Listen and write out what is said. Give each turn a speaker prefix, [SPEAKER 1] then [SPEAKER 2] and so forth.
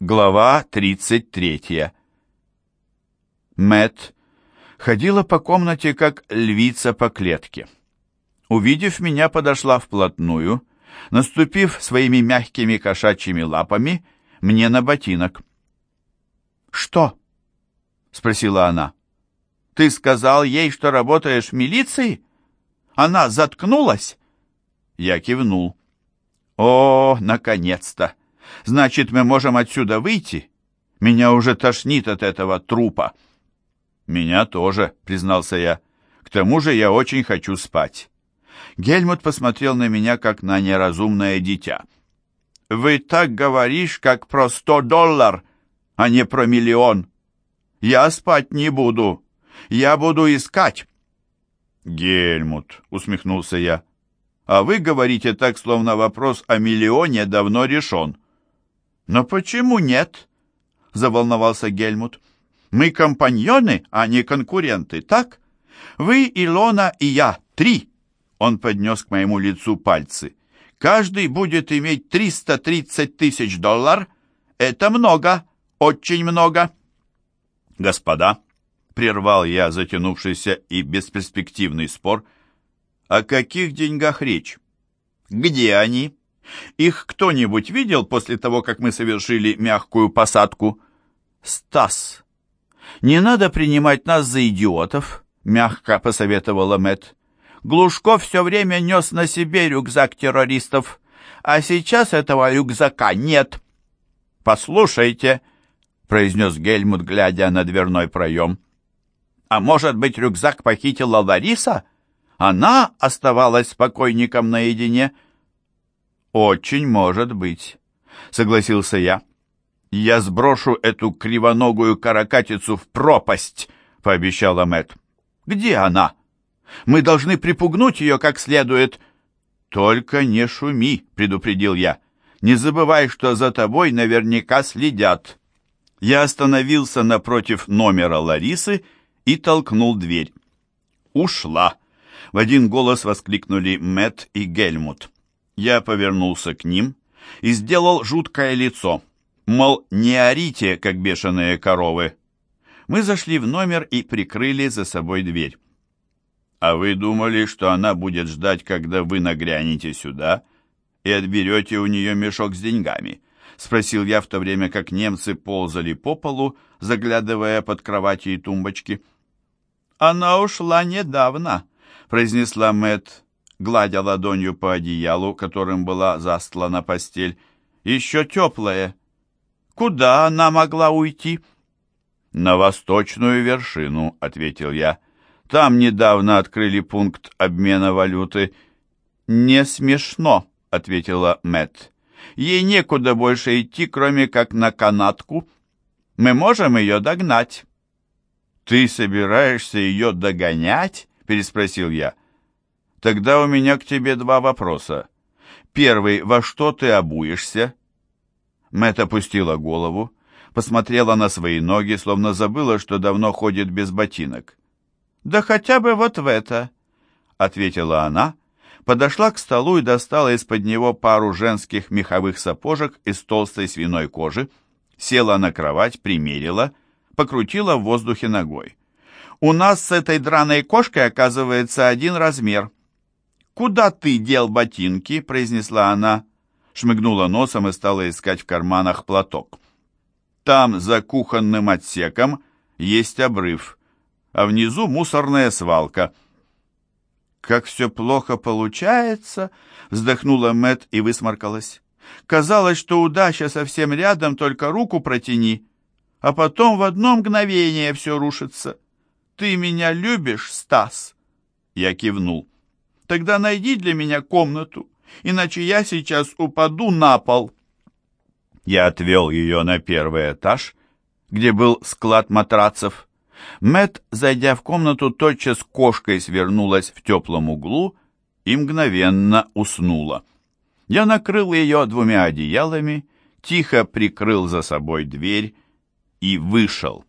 [SPEAKER 1] Глава 33. Мэт ходила по комнате, как львица по клетке. Увидев меня, подошла вплотную, наступив своими мягкими кошачьими лапами мне на ботинок. «Что?» — спросила она. «Ты сказал ей, что работаешь в милиции? Она заткнулась?» Я кивнул. «О, наконец-то! Значит, мы можем отсюда выйти? Меня уже тошнит от этого трупа». «Меня тоже», — признался я. «К тому же я очень хочу спать». Гельмут посмотрел на меня, как на неразумное дитя. «Вы так говоришь, как про сто доллар, а не про миллион. Я спать не буду. Я буду искать». «Гельмут», — усмехнулся я, — «а вы говорите так, словно вопрос о миллионе давно решен». «Но почему нет?» — заволновался Гельмут. «Мы компаньоны, а не конкуренты, так? Вы, Илона и я, три!» Он поднес к моему лицу пальцы. «Каждый будет иметь 330 тысяч долларов. Это много, очень много!» «Господа!» — прервал я затянувшийся и бесперспективный спор. «О каких деньгах речь? Где они?» Их кто-нибудь видел после того, как мы совершили мягкую посадку? Стас. Не надо принимать нас за идиотов, мягко посоветовала Мэт. Глушков все время нес на себе рюкзак террористов, а сейчас этого рюкзака нет. Послушайте, произнес Гельмут, глядя на дверной проем. А может быть, рюкзак похитила Лариса? Она оставалась с покойником наедине. «Очень может быть», — согласился я. «Я сброшу эту кривоногую каракатицу в пропасть», — пообещала Мэт. «Где она? Мы должны припугнуть ее как следует». «Только не шуми», — предупредил я. «Не забывай, что за тобой наверняка следят». Я остановился напротив номера Ларисы и толкнул дверь. «Ушла!» — в один голос воскликнули Мэт и Гельмут. Я повернулся к ним и сделал жуткое лицо, мол, не орите, как бешеные коровы. Мы зашли в номер и прикрыли за собой дверь. «А вы думали, что она будет ждать, когда вы нагрянете сюда и отберете у нее мешок с деньгами?» — спросил я в то время, как немцы ползали по полу, заглядывая под кровати и тумбочки. «Она ушла недавно», — произнесла Мэтт гладя ладонью по одеялу, которым была застлана постель. «Еще теплая. Куда она могла уйти?» «На восточную вершину», — ответил я. «Там недавно открыли пункт обмена валюты». «Не смешно», — ответила Мэт. «Ей некуда больше идти, кроме как на канатку. Мы можем ее догнать». «Ты собираешься ее догонять?» — переспросил я. Тогда у меня к тебе два вопроса. Первый, во что ты обуешься? Мэтт опустила голову, посмотрела на свои ноги, словно забыла, что давно ходит без ботинок. «Да хотя бы вот в это», — ответила она, подошла к столу и достала из-под него пару женских меховых сапожек из толстой свиной кожи, села на кровать, примерила, покрутила в воздухе ногой. «У нас с этой драной кошкой, оказывается, один размер». «Куда ты дел ботинки?» — произнесла она, шмыгнула носом и стала искать в карманах платок. «Там, за кухонным отсеком, есть обрыв, а внизу мусорная свалка». «Как все плохо получается!» — вздохнула Мэт и высморкалась. «Казалось, что удача совсем рядом, только руку протяни, а потом в одно мгновение все рушится. Ты меня любишь, Стас?» Я кивнул. Тогда найди для меня комнату, иначе я сейчас упаду на пол». Я отвел ее на первый этаж, где был склад матрацев. Мэт, зайдя в комнату, тотчас кошкой свернулась в теплом углу и мгновенно уснула. Я накрыл ее двумя одеялами, тихо прикрыл за собой дверь и вышел.